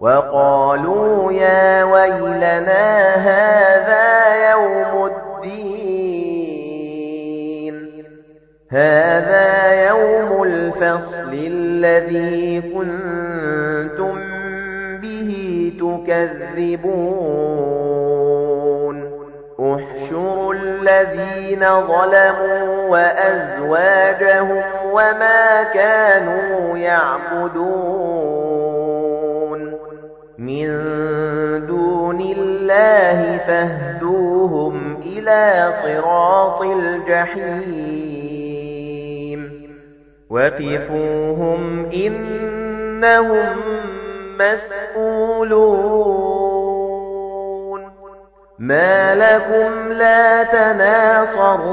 وَقَالُوا يَا وَيْلَنَا هَذَا يَوْمُ الدِّينِ. هَذَا يَوْمُ الْفَصْلِ الَّذِي كُنتُم بِهِ تُكَذِّبُونَ. احشروا الذين ظلموا وأزواجهم وما كانوا يعبدون. من دون الله فاهدوهم إلى صراط الجحيم. وكفوهم إنهم مسؤولون. ما لكم لا تناصرون.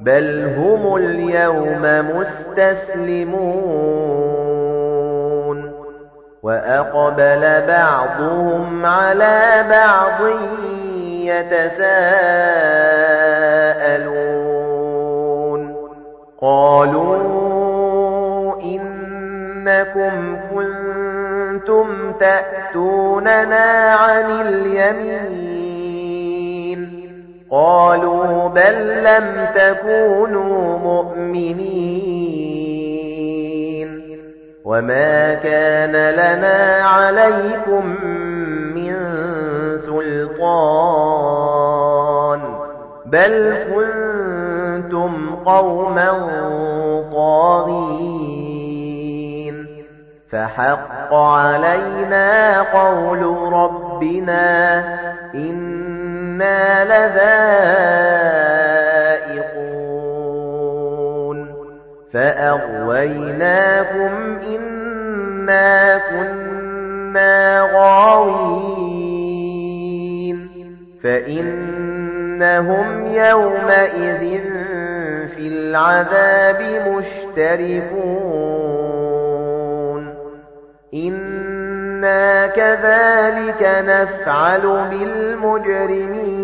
بل هم اليوم مستسلمون. وأقبل بعضهم على بعض يتساءلون قالوا إنكم كنتم تأتوننا عن اليمين قالوا بل لم تكونوا مؤمنين وما كان لنا عليكم من سلطان بل كنتم قوما طاغين فحق علينا قول ربنا إنا لذائقون فأغويناكم إنا كنا غاوين فإنهم يومئذ في العذاب مشتركون كَذَلِكَ نَفْعَلُ بِالْمُجْرِمِينَ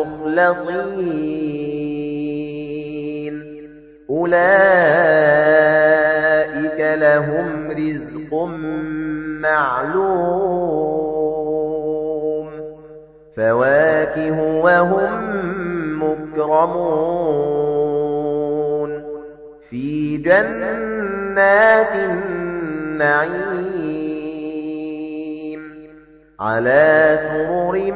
الْمُخْلَصِينَ أُولَئِكَ لَهُمْ رِزْقٌ مَّعْلُومٌ. فَوَاكِهُ وَهُم مُّكْرَمُونَ. فِي جَنَّاتِ النَّعِيمِ. عَلَى سُرُرٍ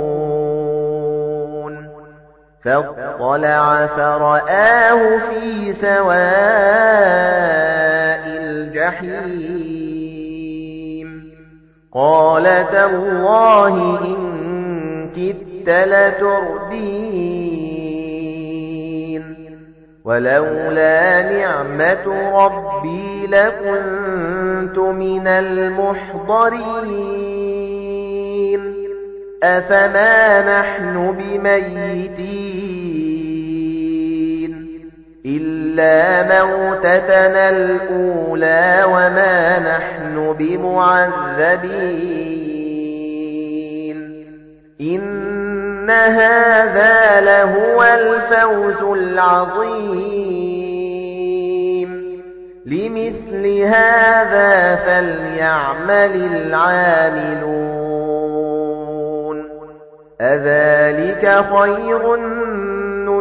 فَاطَّلَعَ فَرَآهُ فِي سَوَاءِ الْجَحِيمِ. قَالَ تَاللَّهِ إِن كِدتَّ لَتُرْدِينِ. وَلَوْلَا نِعْمَةُ رَبِّي لَكُنتُ مِنَ الْمُحْضَرِينَ. أَفَمَا نَحْنُ بِمَيِّتِينَ إِلَّا مَوْتَتَنَا الْأُولَى وَمَا نَحْنُ بِمُعَذَّبِينَ إِنَّ هَذَا لَهُوَ الْفَوْزُ الْعَظِيمُ لِمِثْلِ هَذَا فَلْيَعْمَلِ الْعَامِلُونَ أَذَلِكَ خَيْرٌ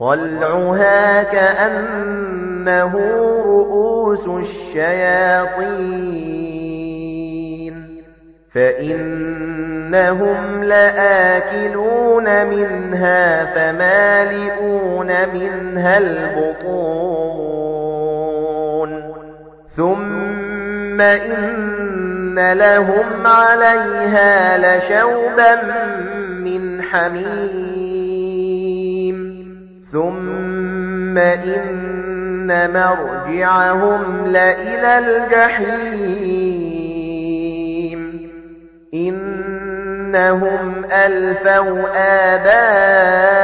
طَلْعُهَا كَأَنَّهُ رُءُوسُ الشَّيَاطِينِ. فَإِنَّهُمْ لَآكِلُونَ مِنْهَا فَمَالِئُونَ مِنْهَا الْبُطُونَ. ثُمَّ إِنَّ لَهُمْ عَلَيْهَا لَشَوْبًا مِّنْ حَمِيمٍ. ثُمَّ إِنَّ مَرْجِعَهُمْ لَإِلَى الْجَحِيمِ إِنَّهُمْ أَلْفَوْا آبَاءَهُمْ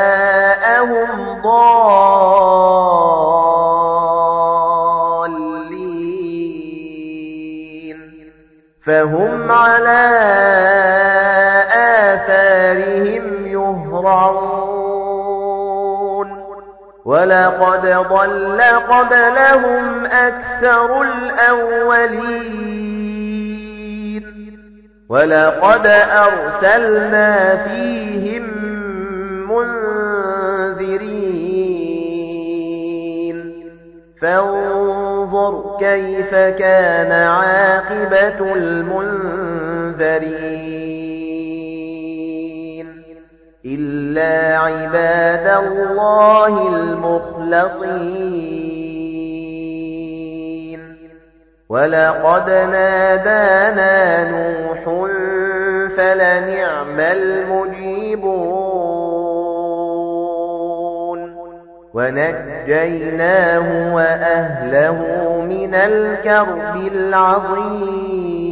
ضَالِّينَ فَهُمْ عَلَى آثَارِهِمْ يُهْرَعُونَ وَلَقَدْ ضَلَّ قَبْلَهُمْ أَكْثَرُ الْأَوَّلِينَ. وَلَقَدْ أَرْسَلْنَا فِيهِم مُنذِرِينَ. فَانظُرْ كَيْفَ كَانَ عَاقِبَةُ الْمُنذَرِينَ. إِلَّا عِبَادَ اللَّهِ الْمُخْلَصِينَ وَلَقَدْ نَادَانَا نُوحٌ فَلَنِعْمَ الْمُجِيبُونَ وَنَجَّيْنَاهُ وَأَهْلَهُ مِنَ الْكَرْبِ الْعَظِيمِ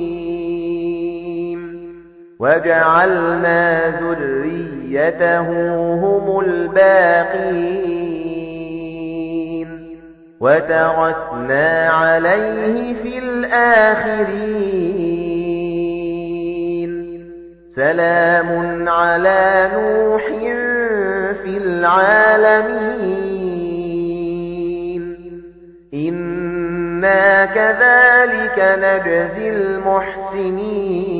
وَجَعَلْنَا ذُرِّيَّتَهُ هُمُ الْبَاقِينَ وَتَرَكْنَا عَلَيْهِ فِي الْآخِرِينَ سَلَامٌ عَلَى نُوحٍ فِي الْعَالَمِينَ إِنَّا كَذَلِكَ نَجْزِي الْمُحْسِنِينَ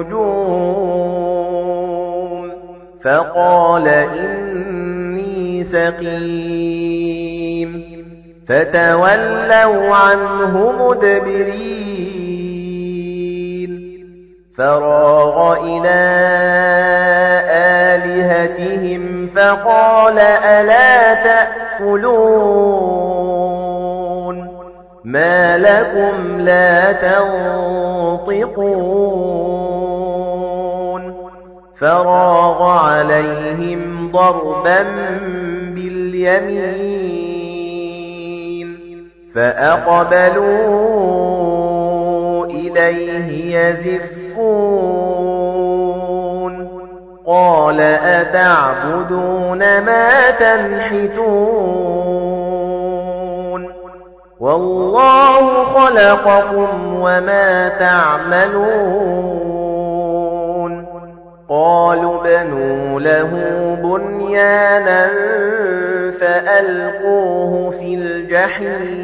النُّجُومِ. فَقَالَ إِنِّي سَقِيمٌ. فَتَوَلَّوْا عَنْهُ مُدْبِرِينَ. فَرَاغَ إِلَى آلِهَتِهِمْ فَقَالَ أَلَا تَأْكُلُونَ؟ مَا لَكُمْ لَا تَنطِقُونَ فَرَاغَ عَلَيْهِمْ ضَرْبًا بِالْيَمِينِ فَأَقْبَلُوا إِلَيْهِ يَزِفُّونَ قَالَ أَتَعْبُدُونَ مَا تَنْحِتُونَ وَاللَّهُ خَلَقَكُمْ وَمَا تَعْمَلُونَ. قَالُوا ابْنُوا لَهُ بُنْيَانًا فَأَلْقُوهُ فِي الْجَحِيمِ.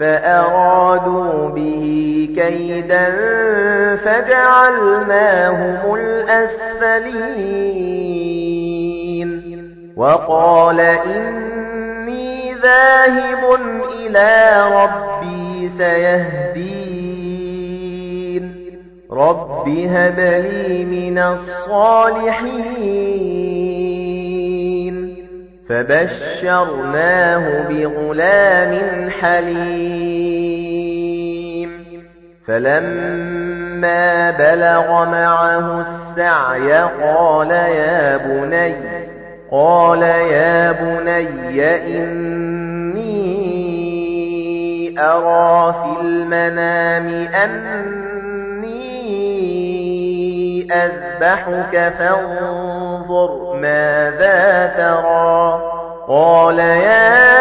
فَأَرَادُوا بِهِ كَيْدًا فَجَعَلْنَاهُمُ الْأَسْفَلِينَ. وَقَالَ إِنِّي ذَاهِبٌ إِلَى رَبِّي سَيَهْدِينِ. رَبِّ هَبْ لِي مِنَ الصَّالِحِينَ. فَبَشَّرْنَاهُ بِغُلَامٍ حَلِيمٍ. فَلَمَّا بَلَغَ مَعَهُ السَّعْيَ قَالَ يَا بُنَيَّ قال يا بني إني أرى في المنام أني أذبحك فانظر ماذا ترى قال يا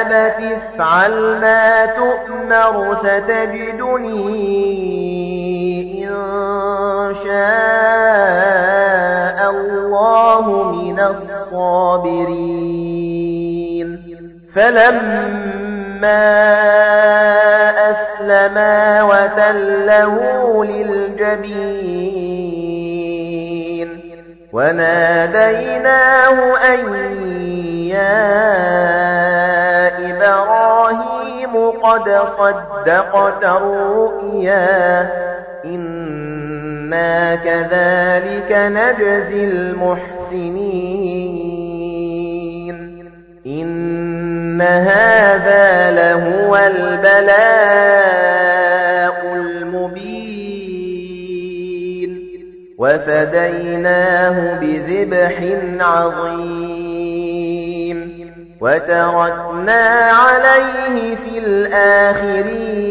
أبت افعل ما تؤمر ستجدني شاء الله من الصابرين. فلما أسلما وتله للجبين. وناديناه أن يا إبراهيم قد صدقت الرؤيا. إنا كذلك نجزي المحسنين إن هذا لهو البلاء المبين وفديناه بذبح عظيم وتركنا عليه في الآخرين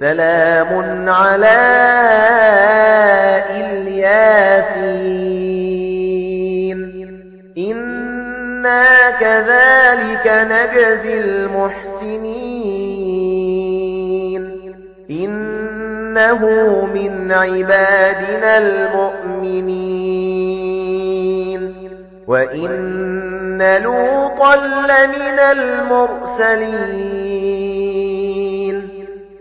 سلام على إلياسين. إنا كذلك نجزي المحسنين. إنه من عبادنا المؤمنين. وإن لوطا لمن المرسلين.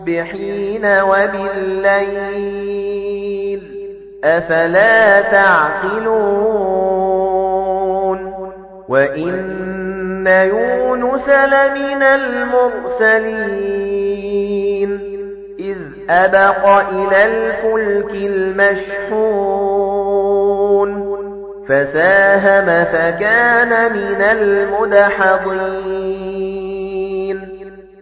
مُصْبِحِينَ وَبِاللَّيْلِ أَفَلَا تَعْقِلُونَ وَإِنَّ يُونُسَ لَمِنَ الْمُرْسَلِينَ إِذْ أَبَقَ إِلَى الْفُلْكِ الْمَشْحُونِ فَسَاهَمَ فَكَانَ مِنَ الْمُدْحَضِينَ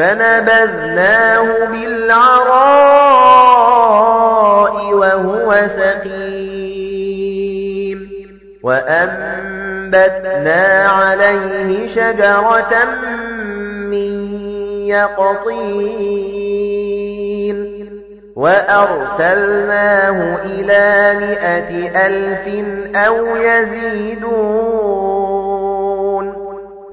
فَنَبَذْنَاهُ بِالْعَرَاءِ وَهُوَ سَقِيمٌ. وَأَنبَتْنَا عَلَيْهِ شَجَرَةً مِّن يَقْطِينٍ. وَأَرْسَلْنَاهُ إِلَى مِائَةِ أَلْفٍ أَوْ يَزِيدُونَ.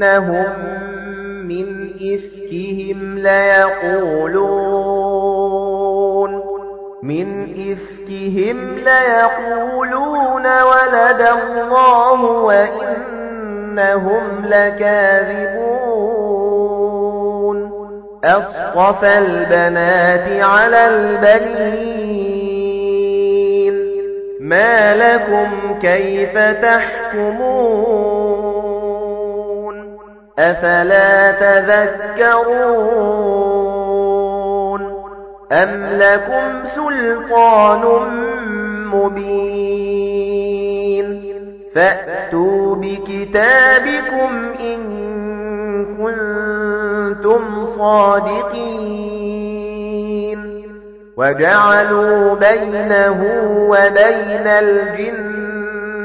إِنَّهُمْ مِنْ إِفْكِهِمْ لَيَقُولُونَ مِنْ إِفْكِهِمْ لَيَقُولُونَ وَلَدَ اللَّهُ وَإِنَّهُمْ لَكَاذِبُونَ أَصْطَفَى الْبَنَاتِ عَلَى الْبَنِينَ مَا لَكُمْ كَيْفَ تَحْكُمُونَ أَفَلَا تَذَكَّرُونَ أَمْ لَكُمْ سُلْطَانٌ مُبِينٌ فَأْتُوا بِكِتَابِكُمْ إِن كُنتُمْ صَادِقِينَ وَجَعَلُوا بَيْنَهُ وَبَيْنَ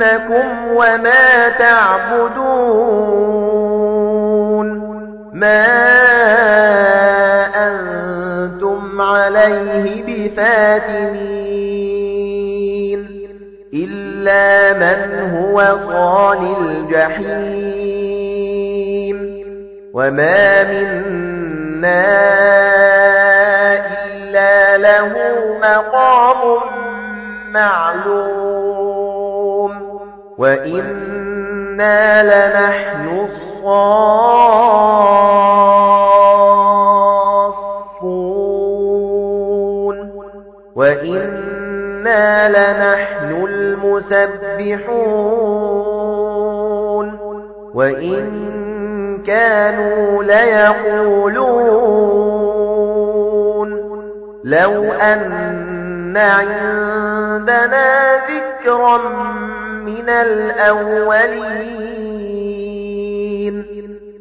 فَإِنَّكُمْ وَمَا تَعْبُدُونَ مَا أَنتُمْ عَلَيْهِ بِفَاتِنِينَ إِلَّا مَنْ هُوَ صَالِ الْجَحِيمِ وَمَا مِنَّا إِلَّا لَهُ مَقَامٌ مَّعْلُومٌ وَإِنَّا لَنَحْنُ الصَّافُّونَ وَإِنَّا لَنَحْنُ الْمُسَبِّحُونَ وَإِن كَانُوا لَيَقُولُونَ لَوْ أَنَّ عِندَنَا ذِكْرًا مِنَ الْأَوَّلِينَ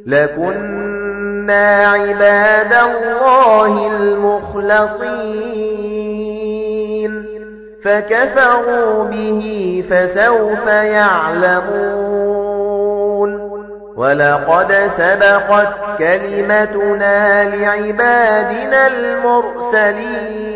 لَكُنَّا عِبَادَ اللَّهِ الْمُخْلَصِينَ فَكَفَرُوا بِهِ فَسَوْفَ يَعْلَمُونَ وَلَقَدْ سَبَقَتْ كَلِمَتُنَا لِعِبَادِنَا الْمُرْسَلِينَ